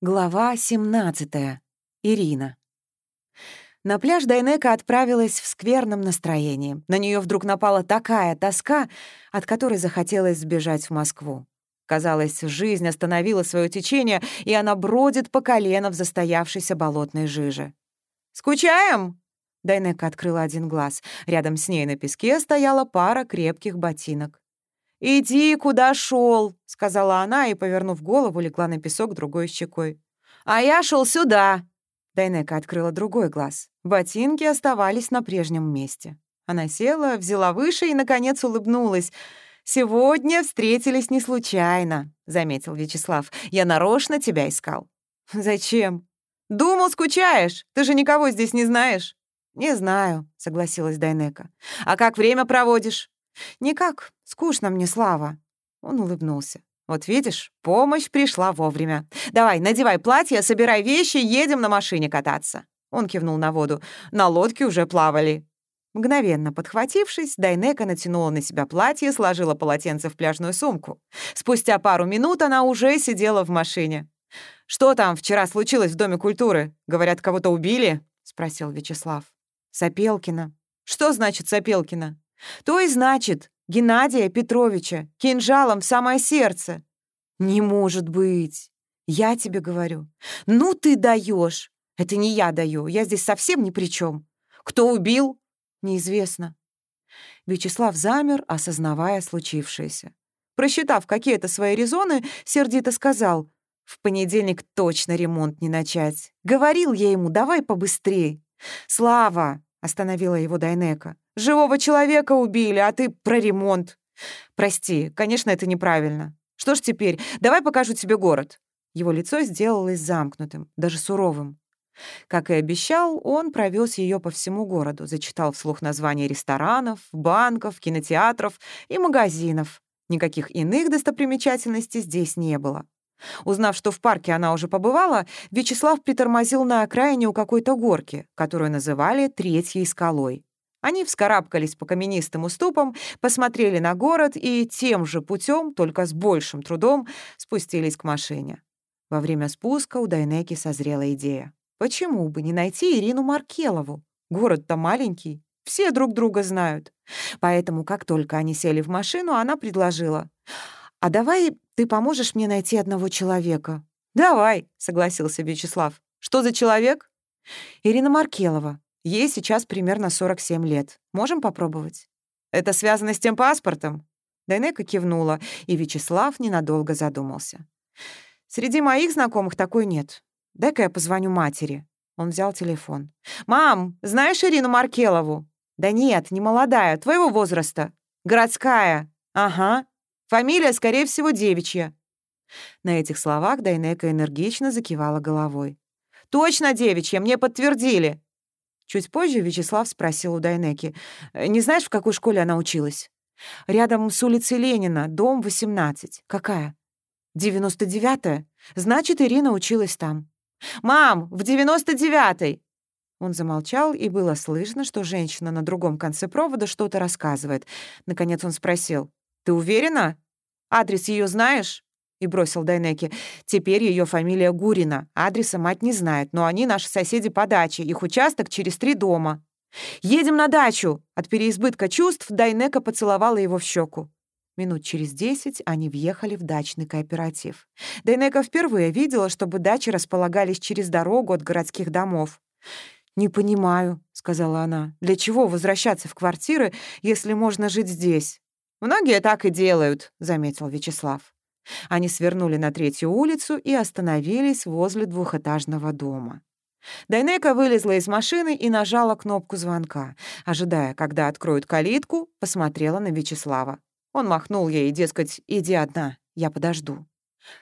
Глава 17. Ирина. На пляж Дайнека отправилась в скверном настроении. На нее вдруг напала такая тоска, от которой захотелось сбежать в Москву. Казалось, жизнь остановила свое течение, и она бродит по колено в застоявшейся болотной жиже. «Скучаем?» Дайнека открыла один глаз. Рядом с ней на песке стояла пара крепких ботинок. «Иди, куда шел, сказала она и, повернув голову, легла на песок другой щекой. «А я шел сюда!» Дайнека открыла другой глаз. Ботинки оставались на прежнем месте. Она села, взяла выше и, наконец, улыбнулась. «Сегодня встретились не случайно», — заметил Вячеслав. «Я нарочно тебя искал». «Зачем?» «Думал, скучаешь. Ты же никого здесь не знаешь». «Не знаю», — согласилась Дайнека. «А как время проводишь?» «Никак. Скучно мне, Слава». Он улыбнулся. «Вот видишь, помощь пришла вовремя. Давай, надевай платье, собирай вещи, едем на машине кататься». Он кивнул на воду. «На лодке уже плавали». Мгновенно подхватившись, Дайнека натянула на себя платье, сложила полотенце в пляжную сумку. Спустя пару минут она уже сидела в машине. «Что там вчера случилось в Доме культуры? Говорят, кого-то убили?» — спросил Вячеслав. «Сапелкина». «Что значит Сапелкина?» То и значит, Геннадия Петровича кинжалом в самое сердце. Не может быть. Я тебе говорю. Ну ты даешь. Это не я даю, я здесь совсем ни при чем. Кто убил? Неизвестно. Вячеслав замер, осознавая случившееся. Просчитав какие-то свои резоны, сердито сказал, «В понедельник точно ремонт не начать. Говорил я ему, давай побыстрей». «Слава!» — остановила его Дайнека. Живого человека убили, а ты про ремонт. Прости, конечно, это неправильно. Что ж теперь? Давай покажу тебе город». Его лицо сделалось замкнутым, даже суровым. Как и обещал, он провез ее по всему городу, зачитал вслух названия ресторанов, банков, кинотеатров и магазинов. Никаких иных достопримечательностей здесь не было. Узнав, что в парке она уже побывала, Вячеслав притормозил на окраине у какой-то горки, которую называли Третьей скалой. Они вскарабкались по каменистым уступам, посмотрели на город и тем же путем, только с большим трудом, спустились к машине. Во время спуска у Дайнеки созрела идея. Почему бы не найти Ирину Маркелову? Город-то маленький, все друг друга знают. Поэтому, как только они сели в машину, она предложила. «А давай ты поможешь мне найти одного человека?» «Давай», — согласился Вячеслав. «Что за человек?» «Ирина Маркелова. Ей сейчас примерно 47 лет. Можем попробовать?» «Это связано с тем паспортом?» Дайнека кивнула, и Вячеслав ненадолго задумался. «Среди моих знакомых такой нет. Дай-ка я позвоню матери». Он взял телефон. «Мам, знаешь Ирину Маркелову?» «Да нет, не молодая, твоего возраста». «Городская». «Ага. Фамилия, скорее всего, девичья». На этих словах Дайнека энергично закивала головой. «Точно девичья, мне подтвердили. Чуть позже Вячеслав спросил у Дайнеки, «Э, «Не знаешь, в какой школе она училась?» «Рядом с улицей Ленина, дом 18. Какая?» «99-я? Значит, Ирина училась там». «Мам, в 99-й!» Он замолчал, и было слышно, что женщина на другом конце провода что-то рассказывает. Наконец он спросил, «Ты уверена? Адрес ее знаешь?» и бросил Дайнеке. «Теперь ее фамилия Гурина. Адреса мать не знает, но они наши соседи по даче. Их участок через три дома». «Едем на дачу!» От переизбытка чувств Дайнека поцеловала его в щеку. Минут через десять они въехали в дачный кооператив. Дайнека впервые видела, чтобы дачи располагались через дорогу от городских домов. «Не понимаю», — сказала она, — «для чего возвращаться в квартиры, если можно жить здесь?» «Многие так и делают», — заметил Вячеслав. Они свернули на третью улицу и остановились возле двухэтажного дома. Дайнека вылезла из машины и нажала кнопку звонка. Ожидая, когда откроют калитку, посмотрела на Вячеслава. Он махнул ей, дескать, «Иди одна, я подожду».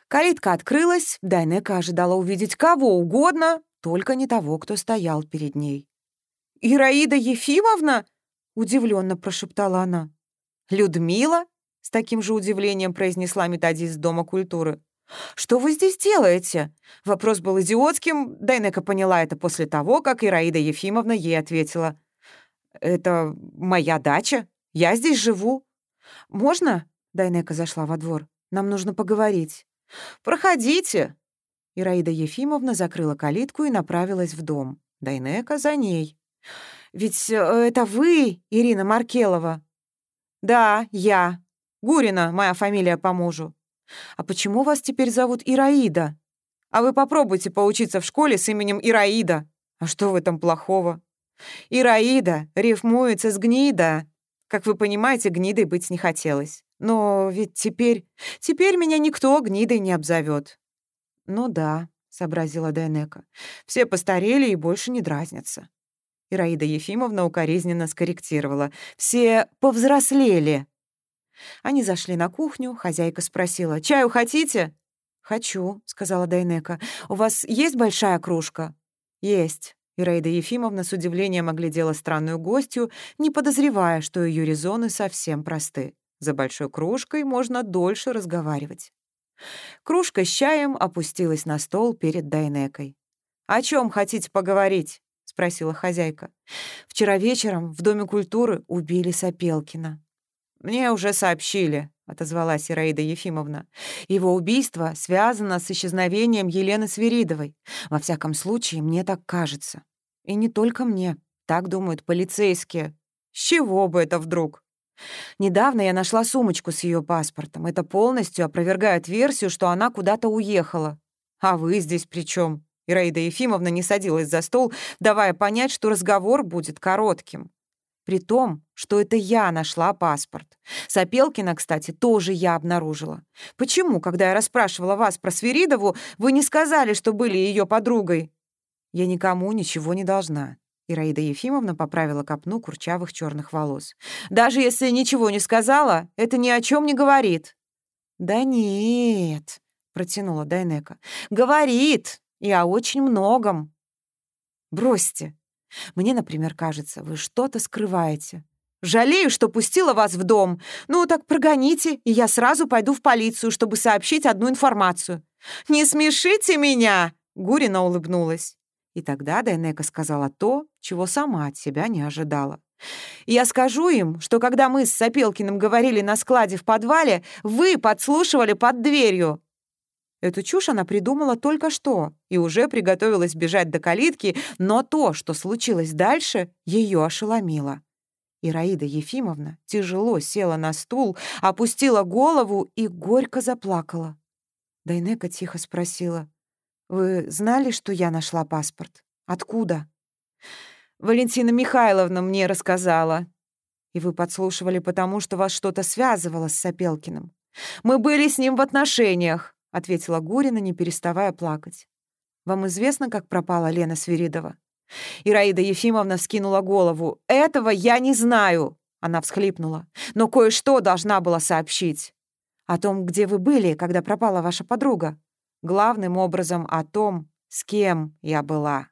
Калитка открылась, Дайнека ожидала увидеть кого угодно, только не того, кто стоял перед ней. «Ираида Ефимовна?» — удивленно прошептала она. «Людмила?» с таким же удивлением произнесла методист Дома культуры. «Что вы здесь делаете?» Вопрос был идиотским, Дайнека поняла это после того, как Ираида Ефимовна ей ответила. «Это моя дача, я здесь живу». «Можно?» — Дайнека зашла во двор. «Нам нужно поговорить». «Проходите». Ираида Ефимовна закрыла калитку и направилась в дом. Дайнека за ней. «Ведь э, это вы, Ирина Маркелова?» «Да, я. Гурина, моя фамилия по мужу. А почему вас теперь зовут Ираида? А вы попробуйте поучиться в школе с именем Ираида. А что в этом плохого? Ираида рифмуется с гнида. Как вы понимаете, гнидой быть не хотелось. Но ведь теперь... Теперь меня никто гнидой не обзовет. «Ну да», — сообразила Дайнека. «Все постарели и больше не дразнятся». Ираида Ефимовна укоризненно скорректировала. «Все повзрослели». Они зашли на кухню, хозяйка спросила. «Чаю хотите?» «Хочу», — сказала Дайнека. «У вас есть большая кружка?» «Есть». Ираида Ефимовна с удивлением оглядела странную гостью, не подозревая, что ее резоны совсем просты. За большой кружкой можно дольше разговаривать. Кружка с чаем опустилась на стол перед Дайнекой. «О чем хотите поговорить?» — спросила хозяйка. «Вчера вечером в Доме культуры убили Сапелкина». «Мне уже сообщили», — отозвалась Ираида Ефимовна. «Его убийство связано с исчезновением Елены Свиридовой. Во всяком случае, мне так кажется. И не только мне. Так думают полицейские. С чего бы это вдруг?» Недавно я нашла сумочку с ее паспортом. Это полностью опровергает версию, что она куда-то уехала. А вы здесь при чем? Ираида Ефимовна не садилась за стол, давая понять, что разговор будет коротким. При том, что это я нашла паспорт. Сапелкина, кстати, тоже я обнаружила. Почему, когда я расспрашивала вас про Свиридову, вы не сказали, что были ее подругой? Я никому ничего не должна. Ираида Ефимовна поправила копну курчавых черных волос. «Даже если ничего не сказала, это ни о чем не говорит». «Да нет», — протянула Дайнека. «Говорит, и о очень многом». «Бросьте. Мне, например, кажется, вы что-то скрываете. Жалею, что пустила вас в дом. Ну, так прогоните, и я сразу пойду в полицию, чтобы сообщить одну информацию». «Не смешите меня!» — Гурина улыбнулась. И тогда Дайнека сказала то, чего сама от себя не ожидала. «Я скажу им, что когда мы с Сапелкиным говорили на складе в подвале, вы подслушивали под дверью». Эту чушь она придумала только что и уже приготовилась бежать до калитки, но то, что случилось дальше, ее ошеломило. Ираида Ефимовна тяжело села на стул, опустила голову и горько заплакала. Дайнека тихо спросила, вы знали, что я нашла паспорт? Откуда? Валентина Михайловна мне рассказала. И вы подслушивали потому, что вас что-то связывало с Сапелкиным. Мы были с ним в отношениях, ответила Гурина, не переставая плакать. Вам известно, как пропала Лена Свиридова? Ираида Ефимовна вскинула голову. «Этого я не знаю!» Она всхлипнула. «Но кое-что должна была сообщить. О том, где вы были, когда пропала ваша подруга главным образом о том, с кем я была.